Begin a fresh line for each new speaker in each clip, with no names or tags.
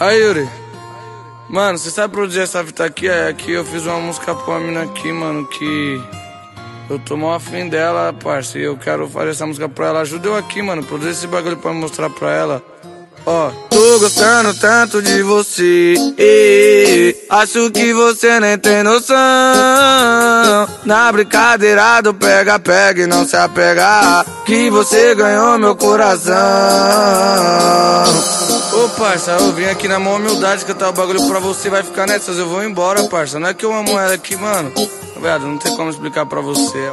Aí, Yuri. Mano, você sabe produzir essa fita aqui? É aqui eu fiz uma música pra uma mina aqui, mano, que. Eu tô mal afim dela, parça. E eu quero fazer essa música pra ela. Ajuda eu aqui, mano. Produzir esse bagulho pra mostrar pra ela. Ó, tô gostando tanto de você. Acho que você nem tem noção. Na brincadeira do pega-pega e não se apegar. Que você ganhou meu coração. Ô parça, eu vim aqui na maior humildade cantar o bagulho pra você. Vai ficar nessas, eu vou embora, parça. Não é que eu amo ela aqui, mano. Viado, não tem como explicar pra você.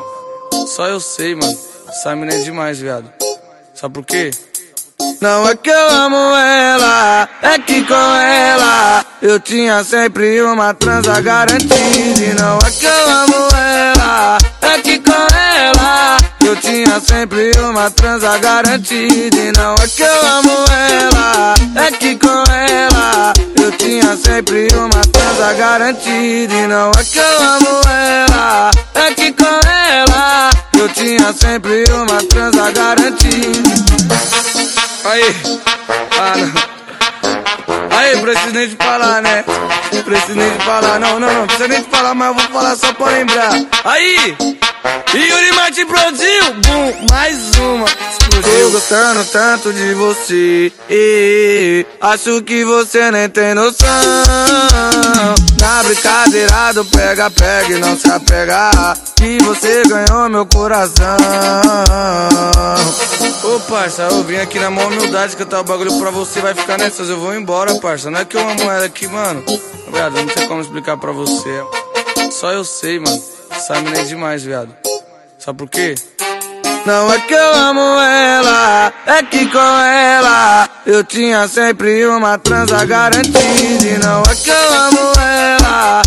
Só eu sei, mano. Essa mina é demais, viado. Sabe por quê? Não é que eu amo ela, é que com ela eu tinha sempre uma transa garantida. E não é que eu amo ela, é que com ela eu tinha sempre uma transa garantida. E não é que eu amo ela, tinha sempre uma transa garantida. E não é que eu amo ela, é que com ela eu tinha sempre uma transa garantida. Aí, ah, não. Aí, preciso nem de falar, né? Preciso nem de falar, não, não, não. Precisa nem de falar, mas eu vou falar só pra lembrar. Aí, Yuri Martin produziu, bum, mais uma. Tô gostando tanto de você. Acho que você nem tem noção. Na brincadeira do pega-pega e não se apegar. Que você ganhou meu coração. Ô parça, eu vim aqui na maior humildade cantar o bagulho pra você, vai ficar nessas, eu vou embora, parça. Não é que eu amo ela aqui, mano. Viado, não tem como explicar pra você. Só eu sei, mano. Essa mina é demais, viado. Sabe por quê? Não é que eu amo ela, é que com ela eu tinha sempre uma transa garantida. E não é que eu amo ela,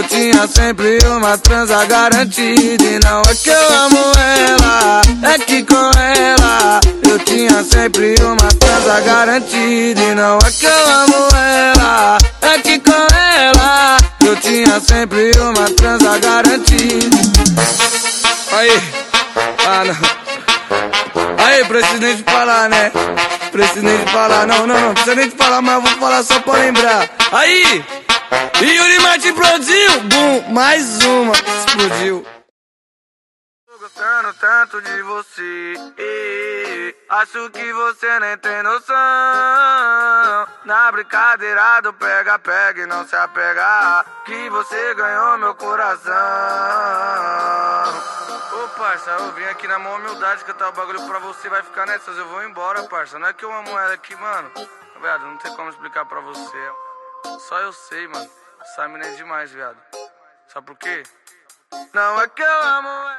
eu tinha sempre uma transa garantida. E não é que eu amo ela, é que com ela eu tinha sempre uma transa garantida. E não é que eu amo ela, é que com ela eu tinha sempre uma transa garantida. Aí, ah não. Aí, preciso nem falar, né? Preciso nem falar, não, não, não. Precisa nem de falar, mas eu vou falar só pra lembrar. Aí, Yuri Martin produziu, bum, mais uma, explodiu. Tô gostando tanto de você. Acho que você nem tem noção. Na brincadeira do pega-pega e não se apegar. Que você ganhou meu coração. Ô parça, eu vim aqui na maior humildade cantar o bagulho pra você, vai ficar nessas, eu vou embora, parça. Não é que eu amo ela aqui, mano. Viado, não tem como explicar pra você. Só eu sei, mano. Essa é demais, viado. Sabe por quê? Não é que eu amo ela.